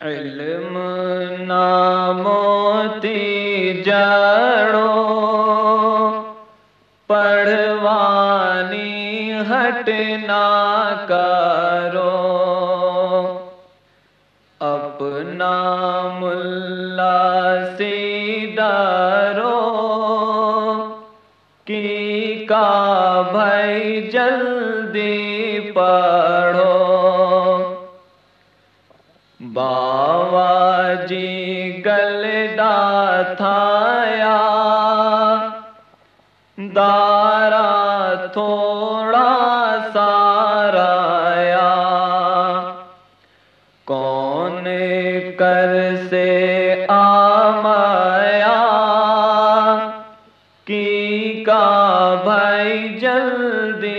इल्म नामोती जड़ो पढ़वानी हटना करो। अपना मुल्ला से डरो बावाजी गलडा थाया दारा थोड़ा साराया कौन कर से आमाया? की का भाई जल्दी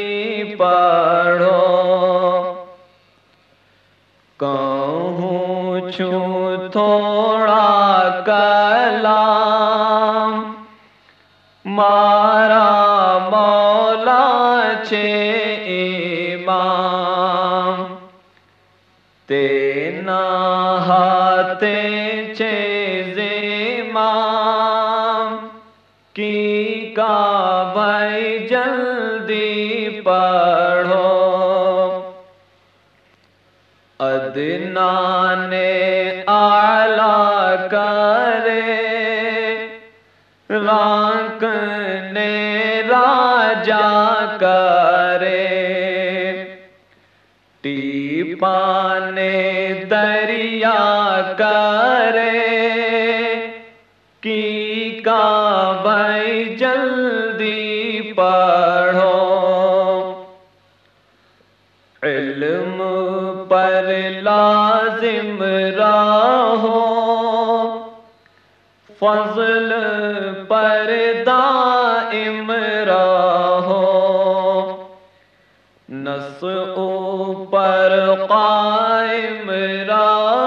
कहूँ छू थोड़ा कलाम। मारा मौला छे इमाम। तेना हाथे छे जिमाम। की का भाई आला करे। राक ने राजा करे। टीपा ने दरिया करे। की का भाई जल्दी पढ़ो। इल्म पर लाजिम रहो फजल पर दाइम रहो नस ऊपर कायम रहो।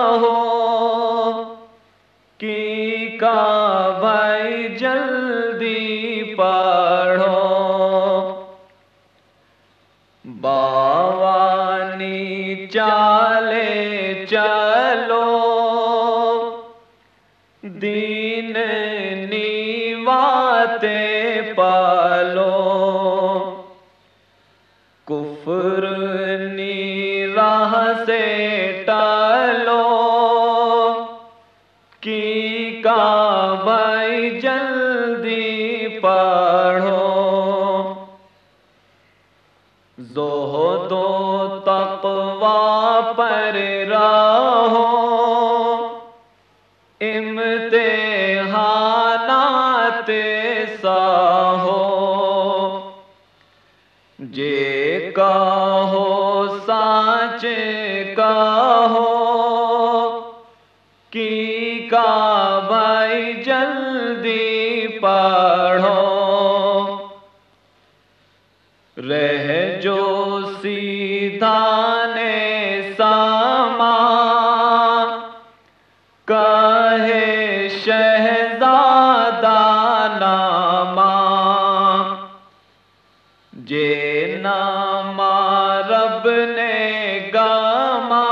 दीन नीवाते पालो। कुफर नी राह से टालो। की का भाई जल्दी पढ़ो। जो जोहदो तकवा पर रहो इम्तिहानात साहो जे कहो साच कहो की का भाई जल्दी पढ़ो। रह जो सीधा जे नामा रब ने गामा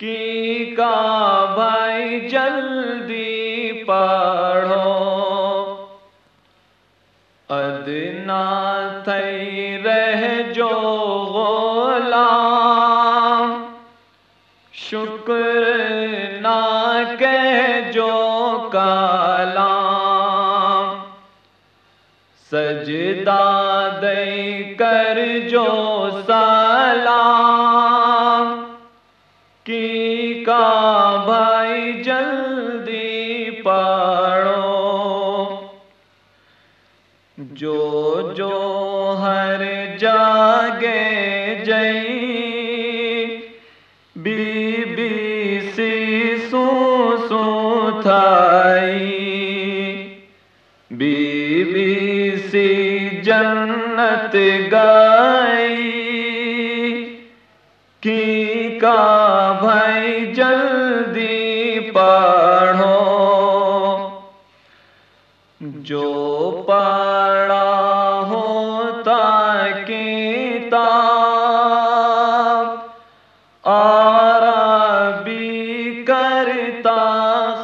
की का भाई जल्दी पढ़ो अदना थई रह जो गोलाम। शुक्र ना कह जो कालाम सजदा दे कर जो सलाम। की का भाई जल्दी पढ़ो। जो जो हर जागे जन्नत गई। की का भाई जल्दी पढ़ो। जो पढ़ा होता किता आरबी करता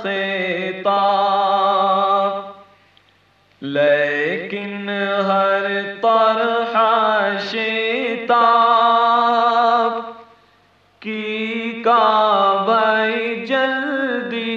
से लेकिन हर भाई जल्दी